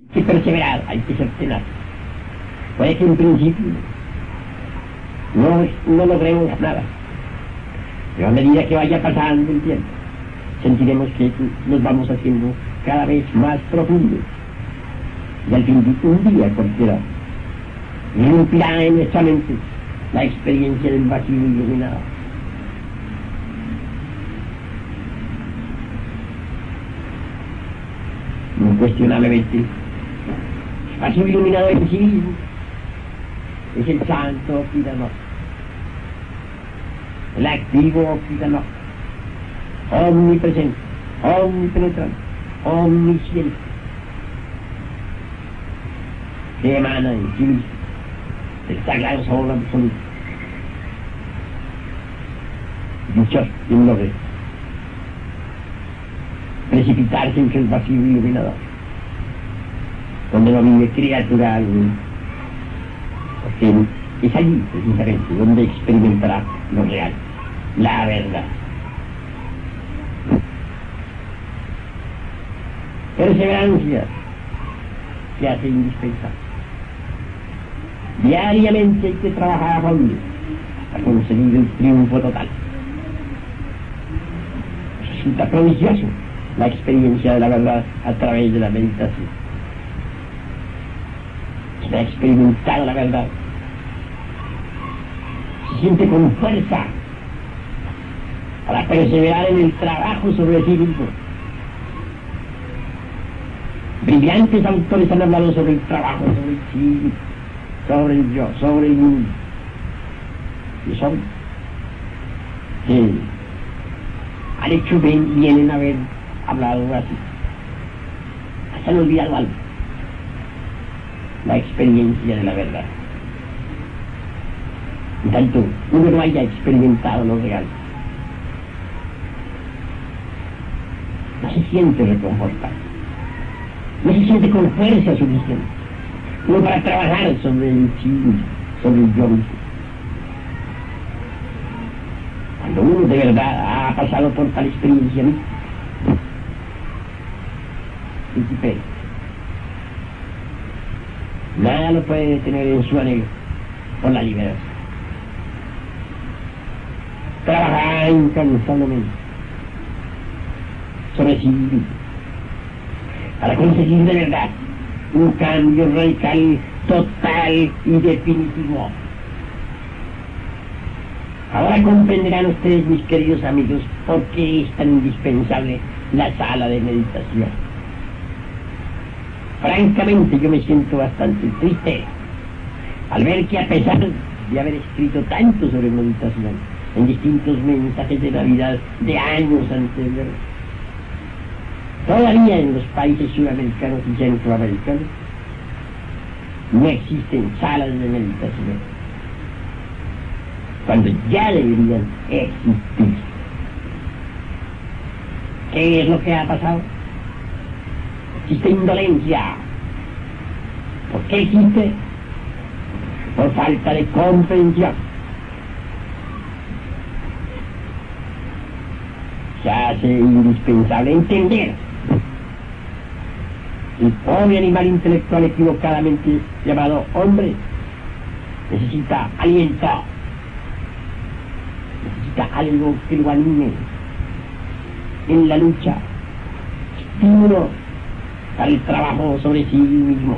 Hay que perseverar, hay que ser tenaz. Puede que en principio no, no logremos nada, pero a medida que vaya pasando el tiempo, sentiremos que nos vamos haciendo cada vez más profundos. Y al fin de un día cualquiera irrumpirá en nuestra mente la experiencia del vacío iluminado. Incuestionablemente, el vacío iluminado en sí mismo es el santo Okidanok, el activo Okidanok, omnipresente, omnipenetrante, omnisciente, que emana en sí mismo el sagrado sabor absoluto. Y un logro. Precipitarse entre el vacío iluminador, donde no vive criatura alguna. Porque es allí, precisamente, donde experimentará lo real, la verdad. Perseverancia se hace indispensable. Diariamente hay que trabajar a fondo hasta conseguir el triunfo total. Resulta prodigioso la experiencia de la verdad a través de la meditación. Quien ha experimentado la verdad se siente con fuerza para perseverar en el trabajo sobre sí mismo. Brillantes autores han hablado sobre el trabajo sobre sí mismo sobre el yo, sobre el mundo. Y son que han hecho bien, vienen a haber hablado así. Se han olvidado algo. La experiencia de la verdad. En tanto uno no haya experimentado lo real, no se siente reconfortado, no se siente con fuerza suficiente no para trabajar sobre el sí, sobre el yo. Cuando uno de verdad ha pasado por tal experiencia, nada lo puede detener en su anhelo por la liberación. Trabajar incansablemente sobre sí mismo para conseguir de verdad un cambio radical, total y definitivo. Ahora comprenderán ustedes, mis queridos amigos, por qué es tan indispensable la sala de meditación. Francamente, yo me siento bastante triste al ver que a pesar de haber escrito tanto sobre meditación en distintos mensajes de Navidad de años anteriores, Todavía en los países sudamericanos y centroamericanos no existen salas de meditación, cuando ya deberían existir. ¿Qué es lo que ha pasado? Existe indolencia. ¿Por qué existe? Por falta de comprensión. Se hace indispensable entender el pobre animal intelectual equivocadamente llamado hombre necesita aliento, necesita algo que lo anime en la lucha, estímulo el trabajo sobre sí mismo.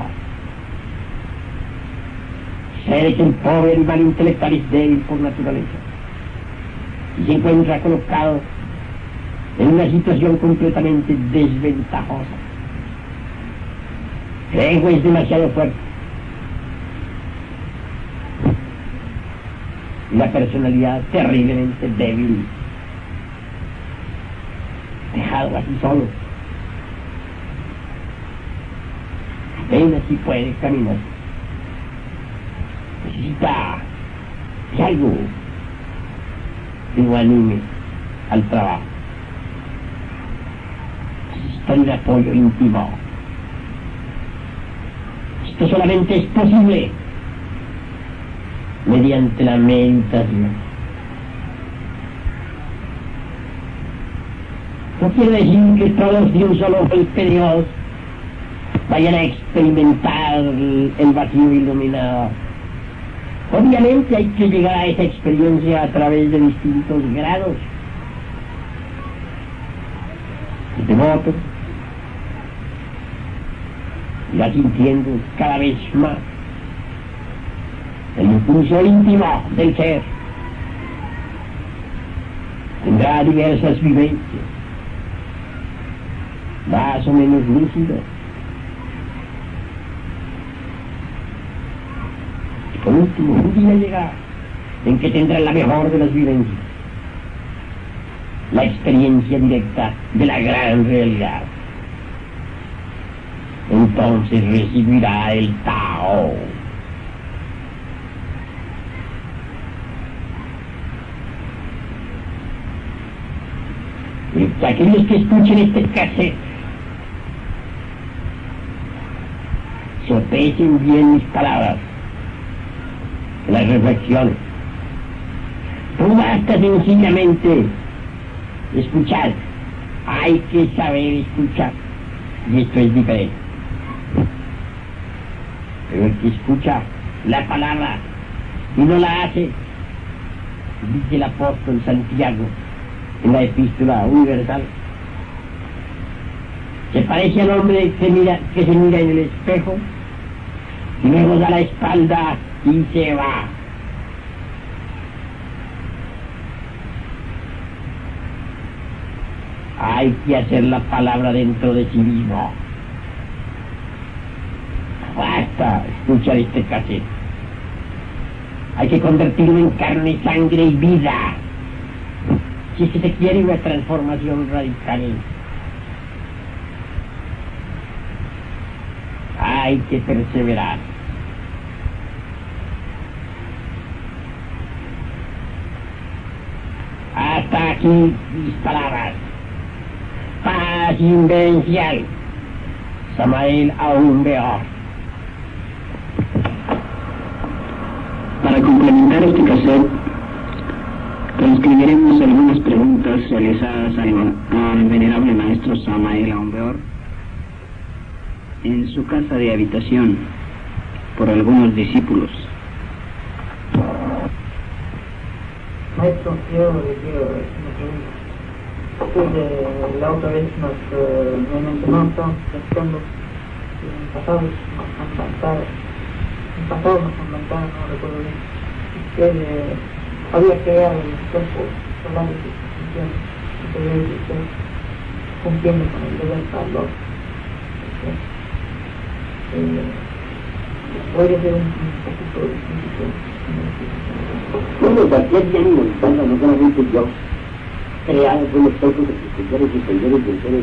Sé que el pobre animal intelectual es débil por naturaleza y se encuentra colocado en una situación completamente desventajosa el ego es demasiado fuerte. La personalidad terriblemente débil. Dejado así solo. Apenas si puede caminar. Necesita algo que lo anime al trabajo. Necesita un apoyo íntimo esto solamente es posible mediante la meditación. No quiere decir que todos de un solo golpe Dios vayan a experimentar el vacío iluminado. Obviamente hay que llegar a esa experiencia a través de distintos grados. Devoto, irá sintiendo cada vez más el impulso íntimo del ser. Tendrá diversas vivencias, más o menos lúcidas. Por último, un día llegará en que tendrá la mejor de las vivencias, la experiencia directa de la gran realidad. Entonces recibirá el Tao. Y aquellos que escuchen este cassette sopesen bien mis palabras, las reflexiones. No basta sencillamente escuchar, hay que saber escuchar. Y esto es diferente. Pero el que escucha la palabra y no la hace, dice el apóstol Santiago, en la epístola universal. Se parece al hombre que, mira, que se mira en el espejo y luego da la espalda y se va. Hay que hacer la palabra dentro de sí mismo. Basta escuchar este cassette. Hay que convertirlo en carne, sangre y vida si es que se quiere una transformación radical. Hay que perseverar. Mis palabras. Paz invencial. Samael aún peor. Para complementar este cassette, transcribiremos algunas preguntas realizadas al, al venerable maestro Samael Aumbeor en su casa de habitación por algunos discípulos. Maestro, quiero Usted eh, la otra vez nos eh, me mencionó, estábamos platicando en pasado, nos comentaba, en pasado nos comentaba, no recuerdo bien, que eh, había creado el cuerpo solar de y que debe de estar cumpliendo con el deber salvador. Eh, voy a hacer un, poquito distinto. Bueno, cualquier bien inventando, no solamente yo, por los pocos existenciales y ser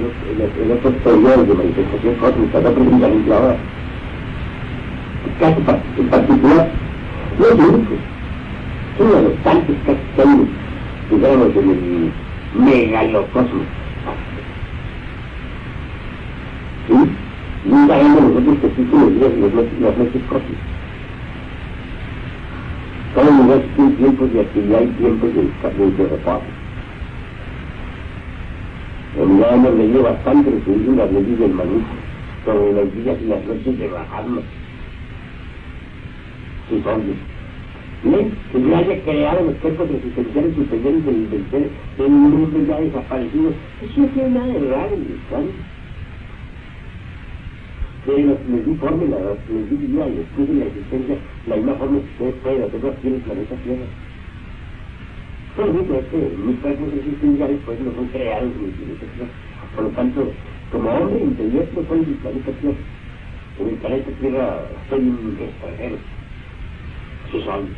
en otros periodos de manifestación cósmica, no precisamente ahora. En particular, es uno de los tantos casos que hay, en el megalocosmos. ¿Sí? Y sabemos nosotros que existen los, los, los mentes cósmicos. Tiempos de actividad y tiempos de de reposo. La hemos leído bastante recibir las leyes del manujo sobre los días y las noches de Bahamma. Sus hombres. ¿Ven? Que Dios haya creado los cuerpos existenciales superiores del, del ser un mundo ya desaparecido. Eso no tiene nada de raro en el Islam. Que los, les di fórmula, les di vida, les puse la existencia, la misma forma que ustedes pueden hacerlo aquí en el planeta Tierra. Por ejemplo, es que mis cuerpos existenciales pues no son creados planeta Tierra. Por lo tanto, como hombre interior no soy del planeta Tierra. En el planeta Tierra soy un extranjero. Son.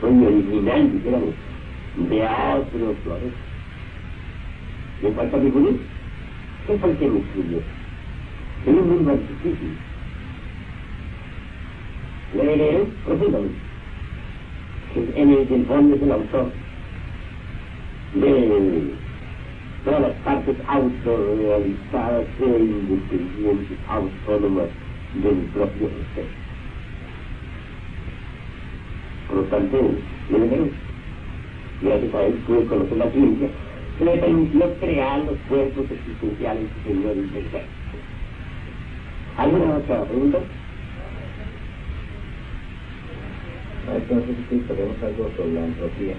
Soy original, dijéramos, de otros planetas. ¿Me falta mi bonito? ¿Qué el que me escribió? En un mundo artificial. Le leeré profundamente. En el, fondo es el autor de todas las partes autorrealizadas e independientes, autónomas del propio ser. Por lo tanto. Gracias a él pude conocer la ciencia le permitió crear los cuerpos existenciales que del ser. ¿Alguna otra pregunta? Entonces, sí, podemos algo sobre la entropía.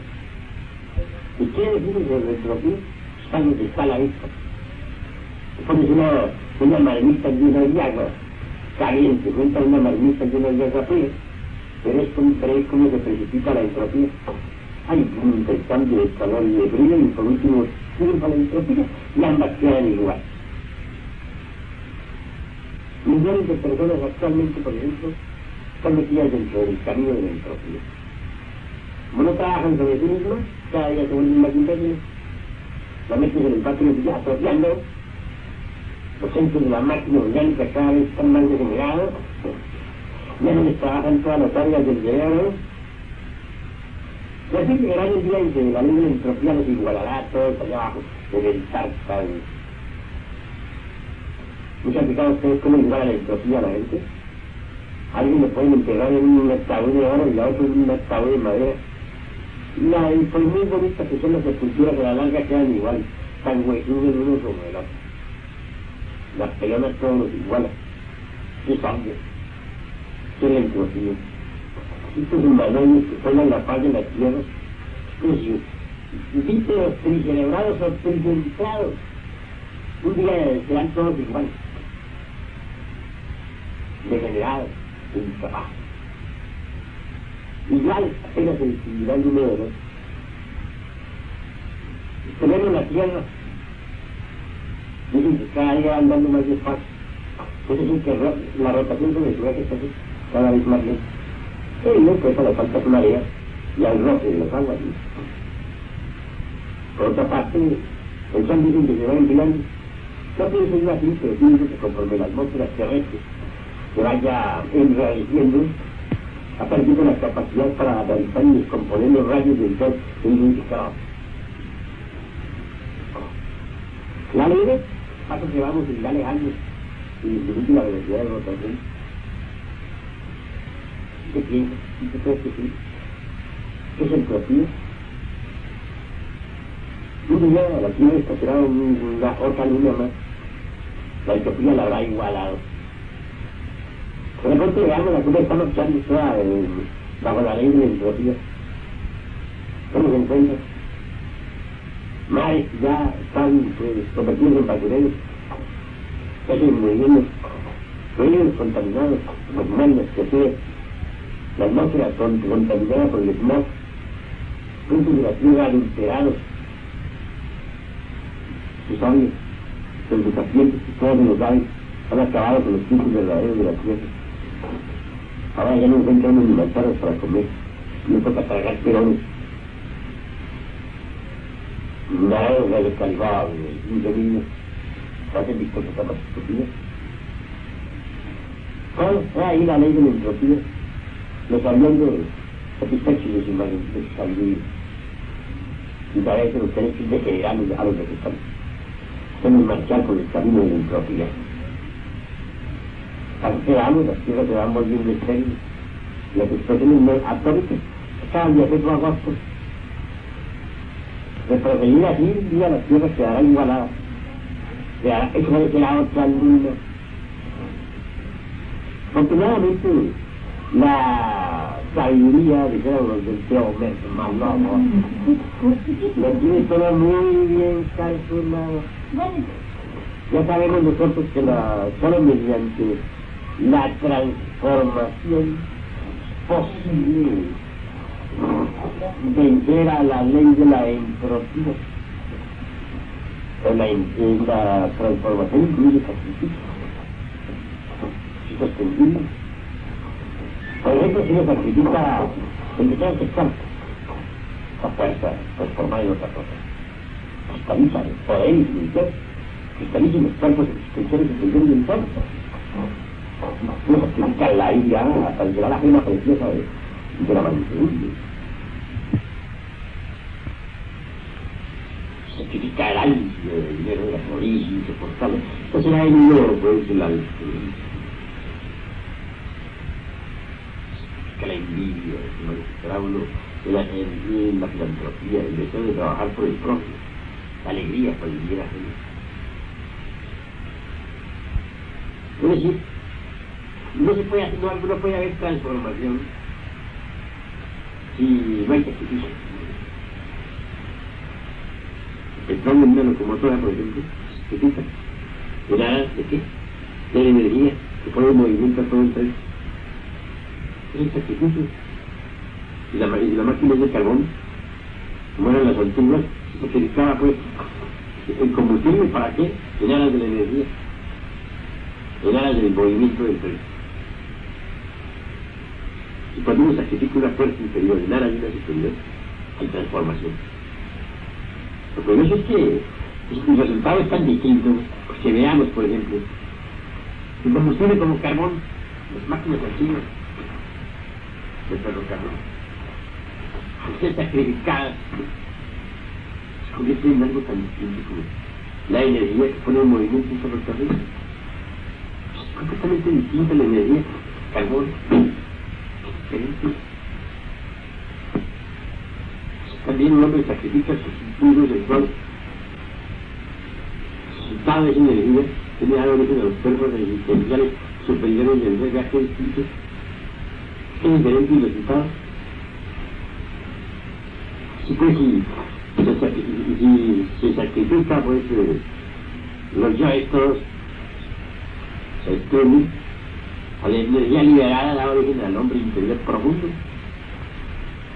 ¿Y qué decir de la entropía? Está donde está la vista. Pones una, una marmita llena de agua caliente, cuenta una marmita llena de agua fría, pero es como, es como se precipita la entropía. Hay un intercambio de calor y de frío y por último triunfa la entropía y ambas quedan igual. Millones de personas actualmente, por ejemplo, están metidas dentro del camino de la entropía. Como no trabajan sobre sí mismos, cada día se vuelven más imbéciles, la meten en el patio ya atrofiando, los centros de la máquina orgánica cada vez están más degenerados, ya no les trabajan todas las áreas del cerebro, y así llegará el día en que la ley de la entropía los igualará a todos allá abajo, en el tartal. ¿No se han fijado ustedes cómo iguala la entropía a la gente? Alguien lo pueden enterrar en un ataúd de oro y la otra en un ataúd de madera. La, y por muy bonitas que son las esculturas de la larga quedan igual, tan huesudos uno sobre el otro. Las pelonas todos los igualan. ¿Qué cambio? ¿Qué entropía? Estos humanoides que forman la paz de la tierra, pues víteos tricerebrados o tricentrados, un día serán todos iguales, degenerados, incapaces. Igual apenas se distinguirá el número de dos. Tenemos la tierra, dicen que cada día van dando más despacio. Es decir, que la rotación sobre su eje está cada vez más lenta. Sí, no, pues le falta su marea y al roce de las aguas. Por otra parte, el sol dicen que se va empinando. No pienso yo así, pero pienso que conforme la atmósfera terrestre se vaya enrareciendo, ha perdido la capacidad para analizar y descomponer los rayos del sol identificados. La ley paso que vamos y va alejando y disminuye la velocidad de rotación. ¿Qué piensas? ¿Qué crees que sí? ¿Qué es entropía? Un día la Tierra estacionada una otra luna más. La entropía la habrá igualado. De repente veamos la Tierra está marchando toda eh, bajo la ley de la entropía. ¿Cómo se encuentra? Mares ya están pues, convertidos en basureros. Siguen muriendo. Ríos contaminados, los mares que se la atmósfera contaminada por el smog, puntos de la tierra adulterados, sus los desafiantes que todos los aves han acabado con los puntos verdaderos de la tierra. Ahora ya no encuentran ni manzanas para comer, no toca tragar perones. Nada de radicalidad, un dominio, hacen visto que está más estúpida. ¿Cuál fue ahí la ley de la entropía? los hablando satisfechos de su sabiduría y para eso los derechos degeneran a los vegetales. Hacemos marchar por el camino de la entropía. Así vamos, las tierras se van volviendo estériles, las explosiones atómicas cada día se agosto. De proseguir así, un día la tierra quedará igualada. Quedará, a ser la otra luna. Afortunadamente, la sabiduría, dijeron los del tío más loco, lo tiene todo muy bien calculado. Ya sabemos nosotros que la, solo mediante la transformación posible vencer a la ley de la entropía. La, la transformación incluye sacrificio. Es sostenible. Por ejemplo, si uno sacrifica el deseo sexual, la fuerza transformada en otra cosa. Cristaliza el poder espiritual, cristaliza los cuerpos existenciales espirituales del sol. Uno sacrifica la ira hasta llegar a la gema preciosa de, de la mansedumbre. Sacrifica el aire, el dinero de la florilla, insoportable. Entonces era el dinero, pues, la que la envidia, el uno, la, la filantropía, el deseo de trabajar por el propio. la alegría por vivir a feliz. Es decir, no se puede, no, no puede haber transformación si no hay sacrificio. El plan de una locomotora, por ejemplo, se quita. ¿Era de qué? De la energía que pone en movimiento a todo el tren. Es el sacrificio. Y la, máquina es de carbón, como eran las antiguas, se utilizaba pues el combustible para qué? En aras de la energía, en aras del movimiento del tren. Y cuando uno sacrifica una fuerza inferior en aras de una superior, hay transformación. Lo curioso es que el resultado es tan distinto, pues que veamos, por ejemplo, el combustible como carbón, las máquinas antiguas del ferrocarril, al ser sacrificadas, se convierte en algo tan distinto como la energía que pone en movimiento un ferrocarril. Es completamente distinta la energía, carbón. También un hombre sacrifica sus impulsos sexuales. Resultado de esa energía tiene dado origen a los perros existenciales superiores del viaje distinto. Es diferente el resultado. Si pues si se, sacrifica, pues eh, los yo estos se extienden a la energía liberada da origen al hombre interior profundo.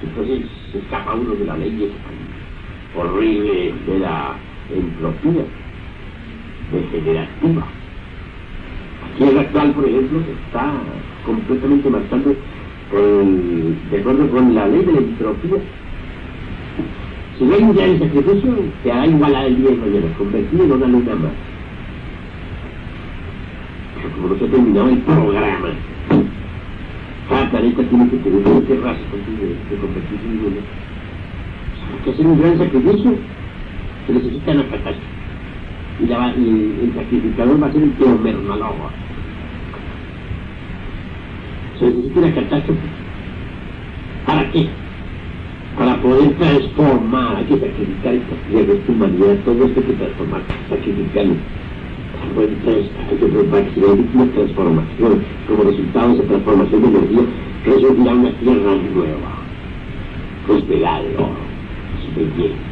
Entonces escapa uno de la ley horrible de la entropía degenerativa. Aquí el actual, por ejemplo, está completamente marcando con, de acuerdo con la ley de la entropía. Si no hay un día de sacrificio, se hará igual al día de mañana, convertido en una luna más. Como no se ha terminado el programa, cada tiene que tener una raza de, de convertirse en luna. Hay que hacer un gran sacrificio, se necesita una catástrofe y, el sacrificador va a ser el teomermalogua. Se necesita una catástrofe. ¿Para qué? Para poder transformar, hay que sacrificar esta tierra, esta humanidad, todo esto hay que transformar, sacrificarlo. Hay que una transformación, como resultado de esa transformación de energía, resurgirá una tierra nueva, prosperada de oro, súper bien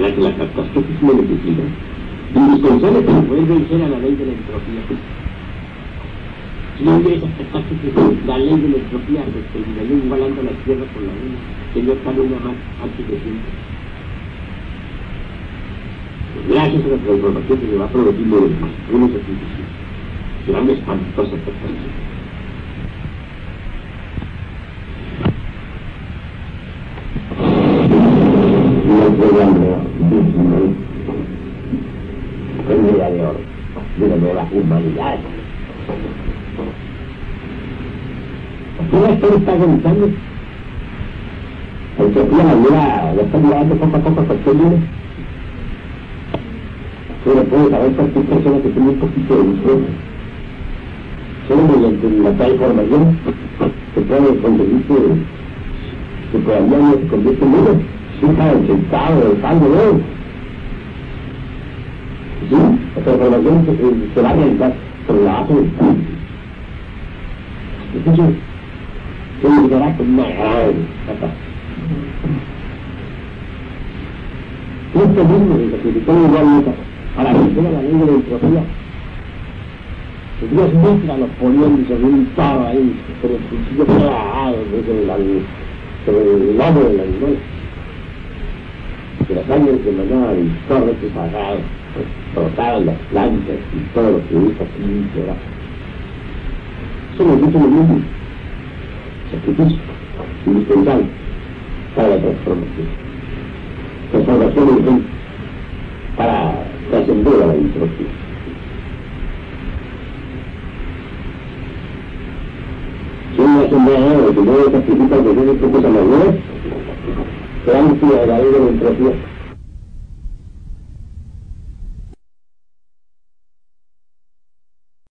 la que la catástrofe es una necesidad indispensable para poder vencer a la ley de la entropía. Si no hubiera esa catástrofe, la ley de la entropía se terminaría igualando la tierra con la luna, no está luna más antipresente. Gracias a la transformación que se va produciendo en los unos sacrificios, será una espantosa catástrofe. el día de hoy, de una nueva humanidad. Aquí la historia está agonizando. El que la vida la está mirando poco a poco por Solo puede saber cualquier persona que tiene un poquito de visión. Solo mediante la transformación se puede conseguir que, que todavía no se convierte en uno. Hija del sentado, del salvo de él. ¿Sí? La transformación se, se va a realizar sobre la base del cambio. Entonces, significará con una gran catástrofe. Esto mismo se sacrificó igualmente para vencer a la ley de la entropía. Dios muestra a los poniéndose en un toro ahí, con el cuchillo clavado sobre, la, sobre el lomo del animal. Que la sangre se mandaba al torrente sagrado brotaban las plantas y todo lo que usa aquí se va. Somos mucho lo mismo. Sacrificio indispensable para la transformación. Transformación urgente para trascender a la entropía. Si una asamblea que no sacrifica que tiene pocos amadores, serán un ciudadano de la entropía.